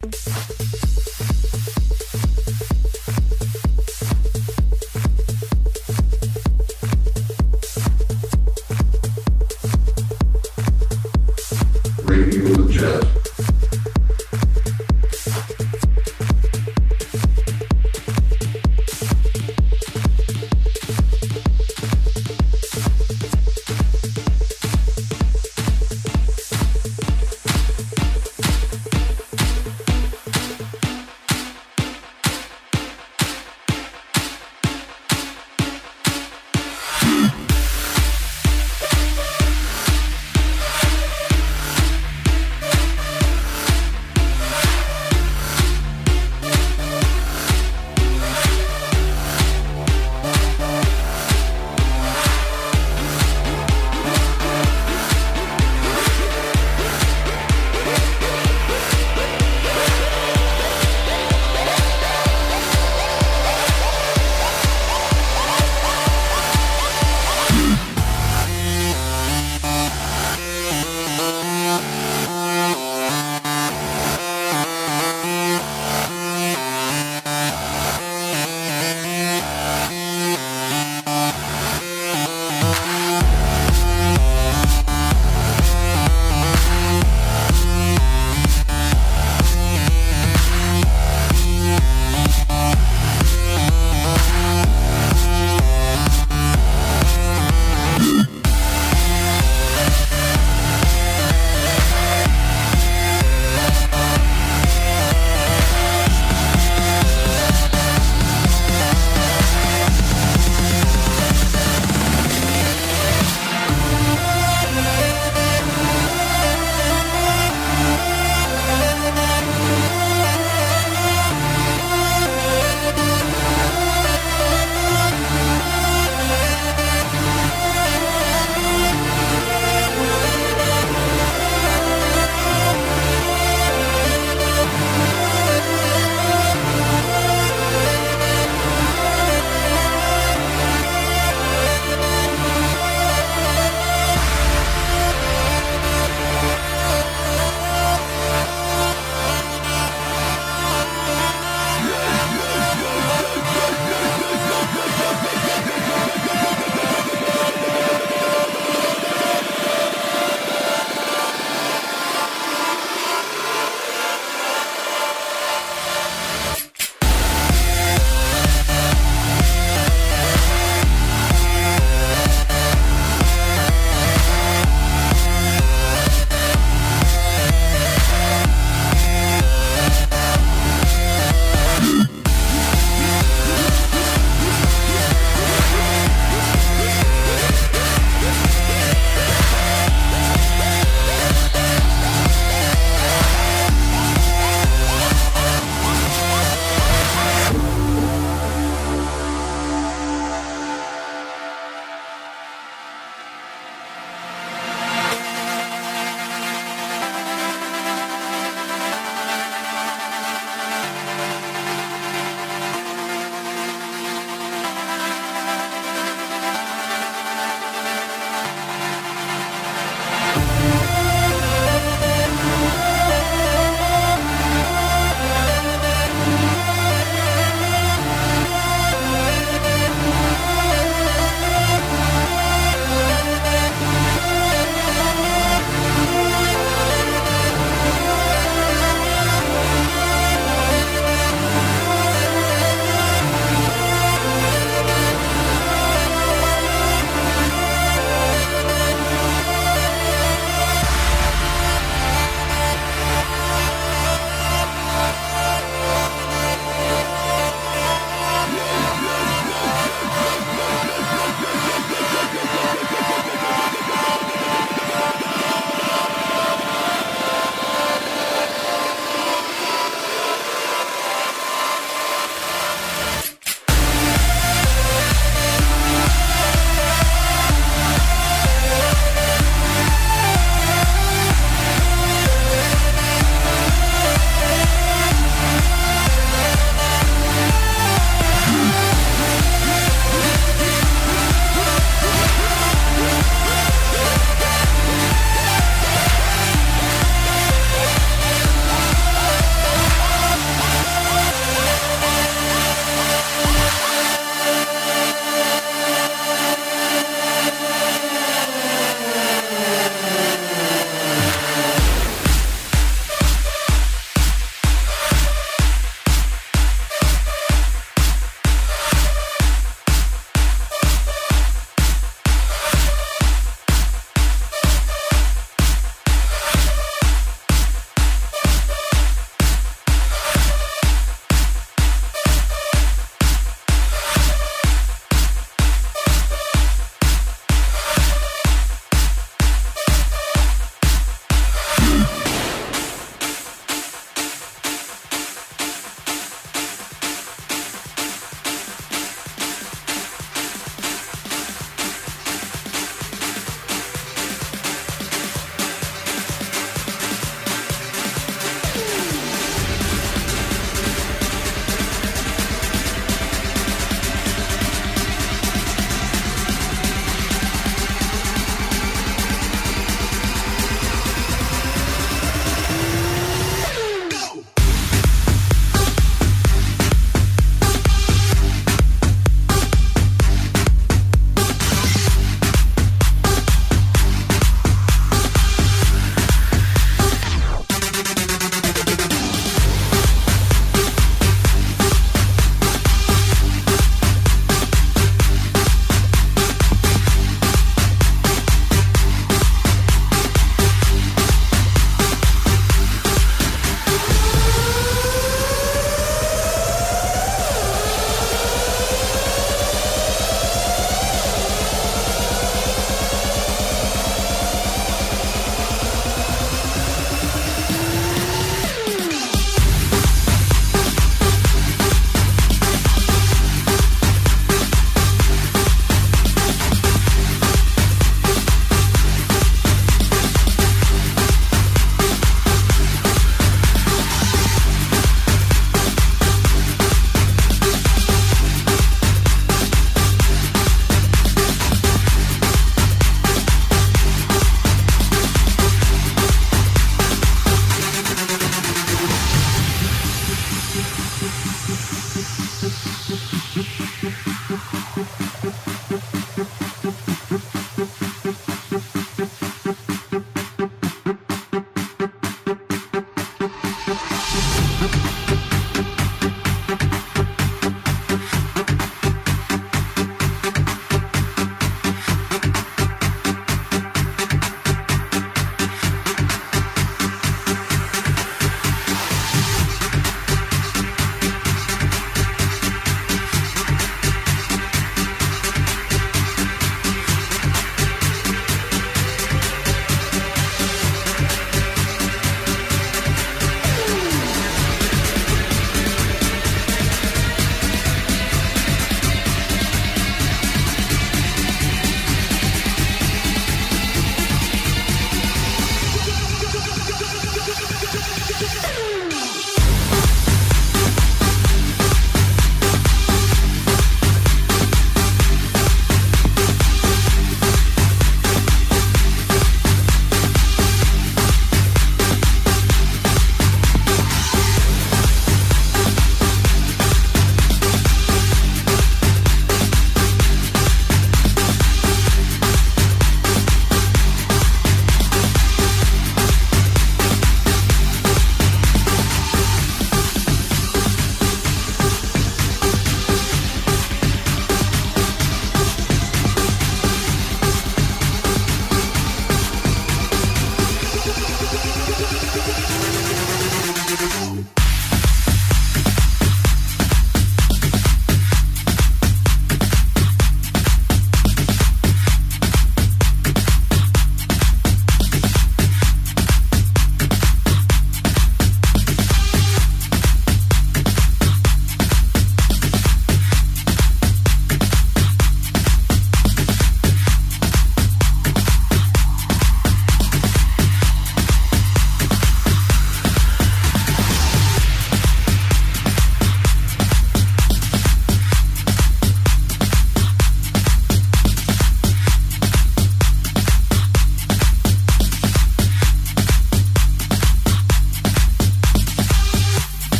Radio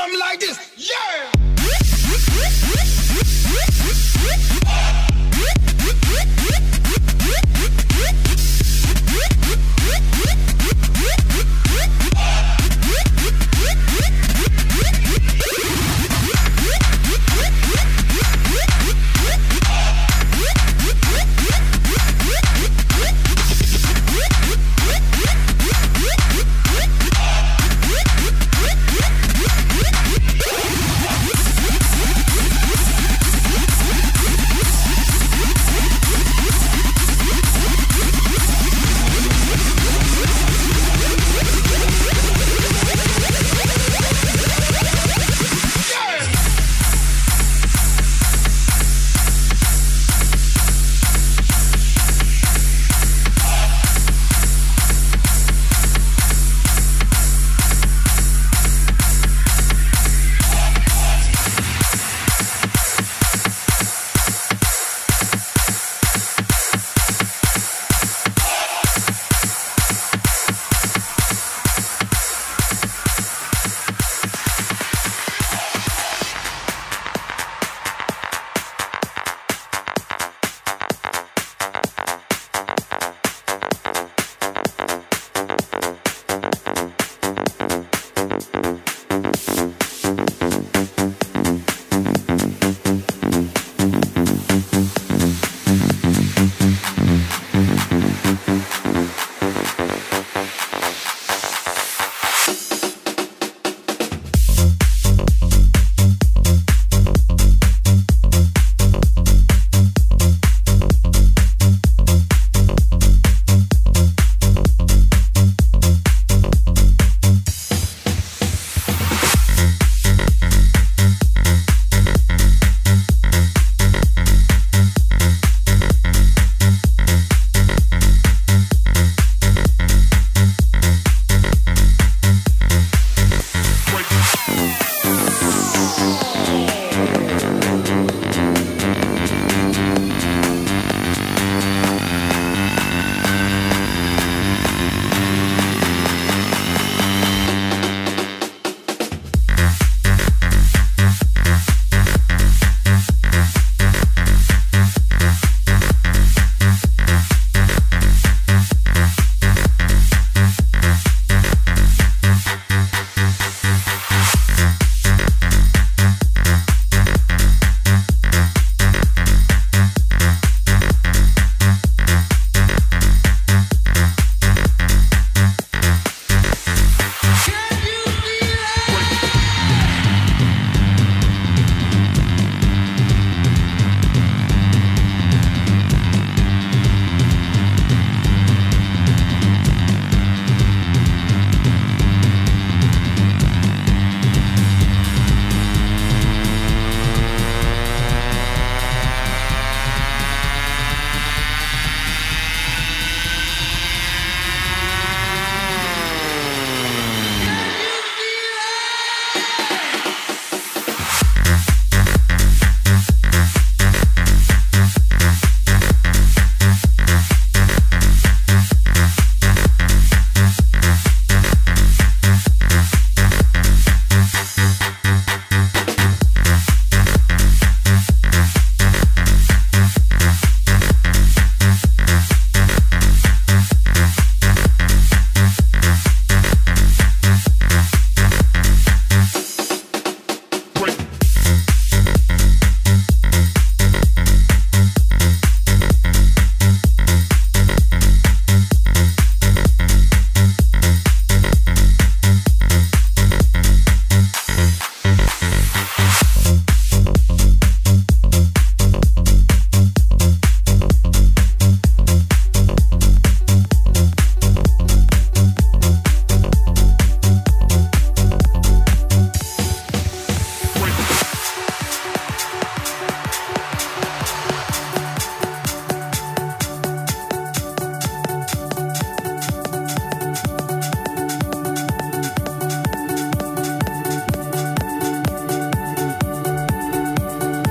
something like this. Yeah!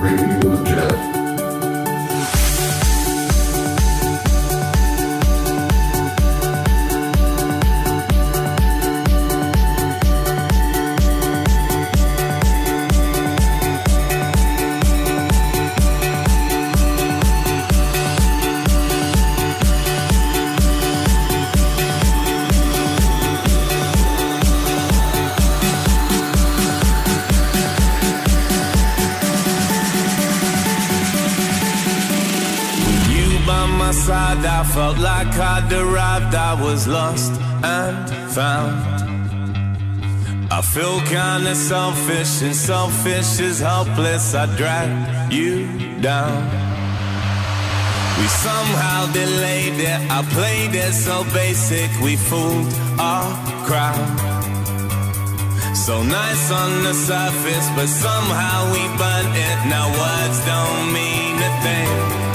Radio Jeff. I arrived, I was lost and found. I feel kinda selfish, and selfish is helpless. I drag you down. We somehow delayed it, I played it so basic, we fooled our crowd. So nice on the surface, but somehow we burnt it. Now words don't mean a thing.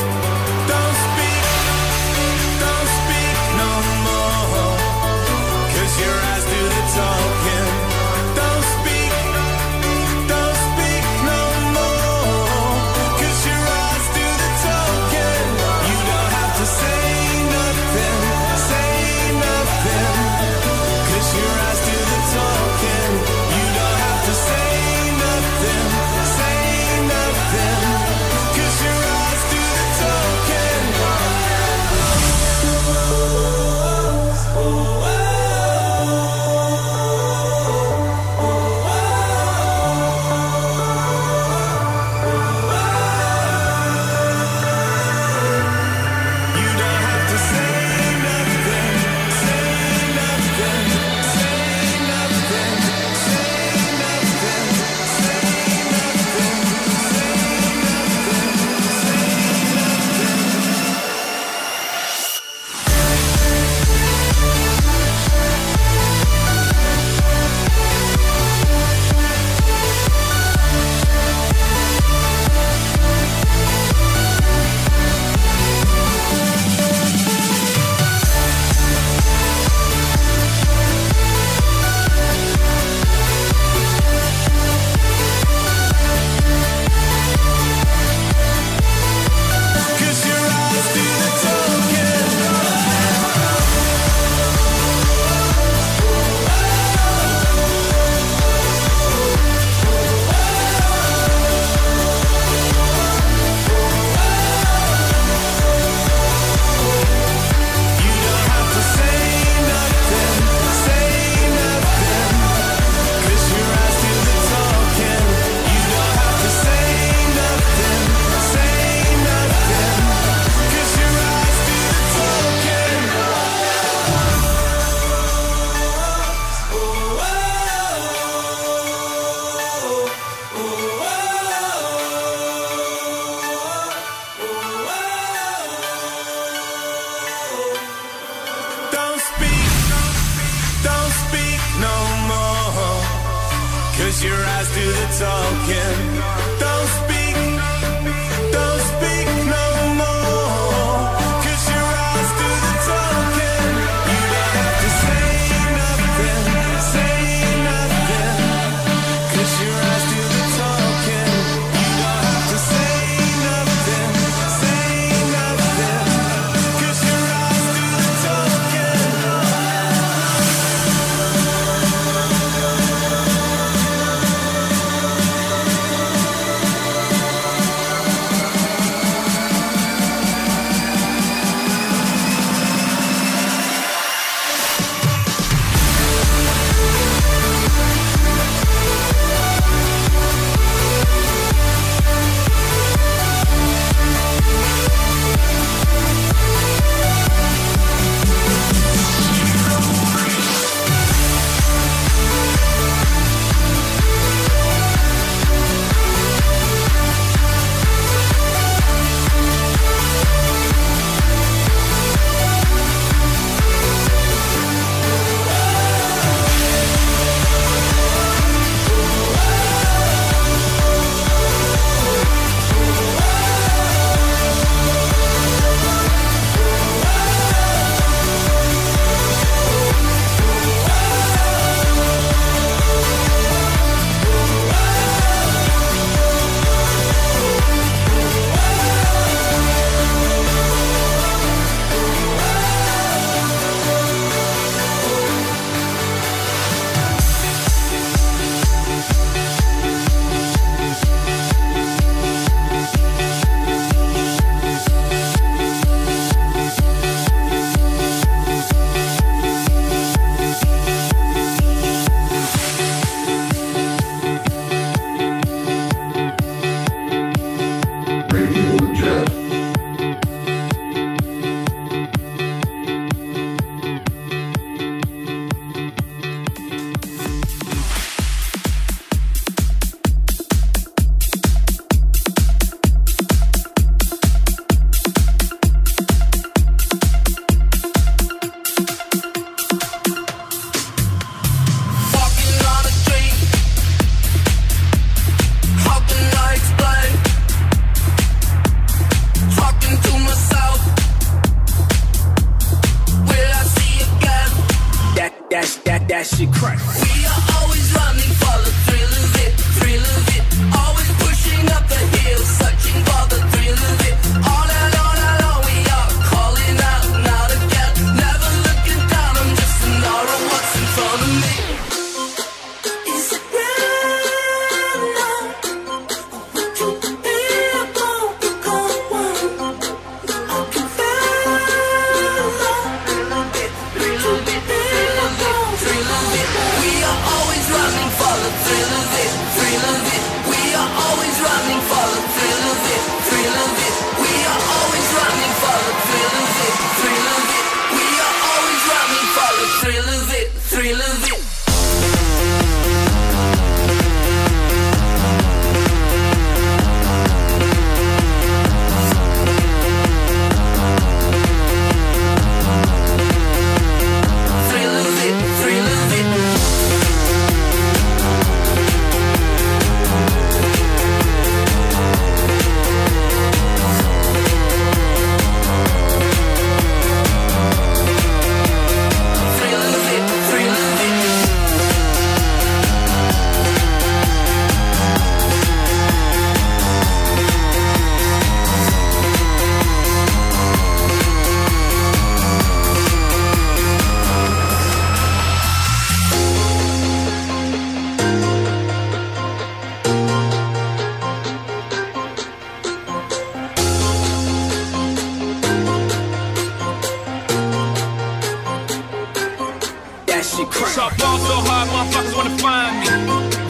shit crazy. Shot ball so hard, motherfuckers wanna find me.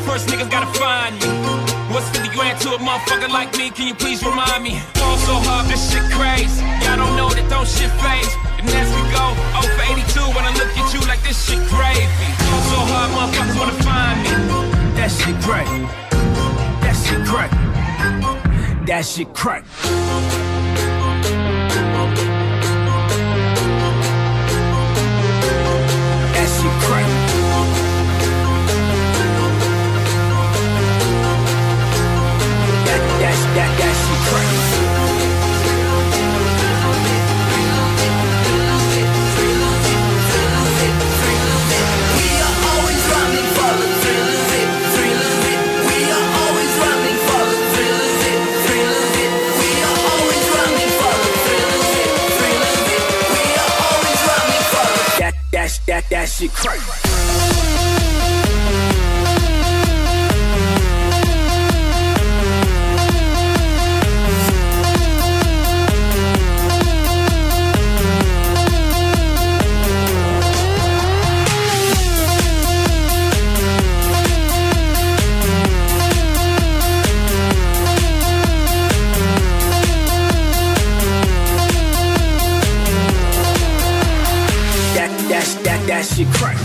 First niggas gotta find me. What's 50 grand to a motherfucker like me? Can you please remind me? Fall so hard, this shit crazy. Y'all don't know that don't shit faze. And as we go, 0 for 82 when I look at you like this shit crazy. Fall so hard, motherfuckers wanna find me. That shit crazy. That shit crazy. That shit crazy. That, that, shit crack. We are always running for the thrill it, thrill it. We are always running for the thrill it, thrill it. We are always running for the thrill it, thrill it. We are always running for the That, that, that, that shit crack. That, shit crack.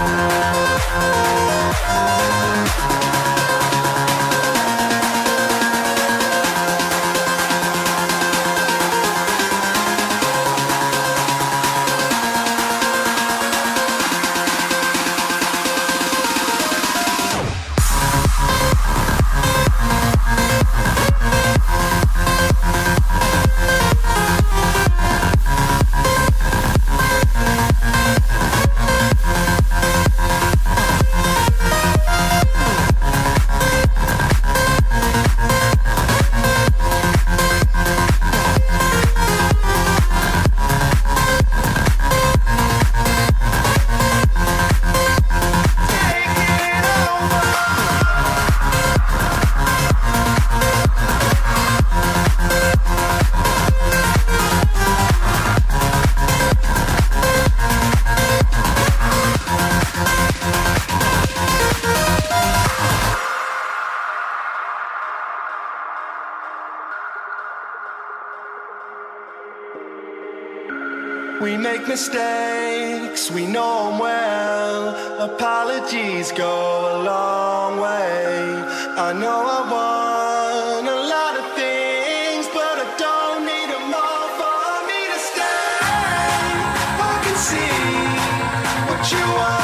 We see what you are.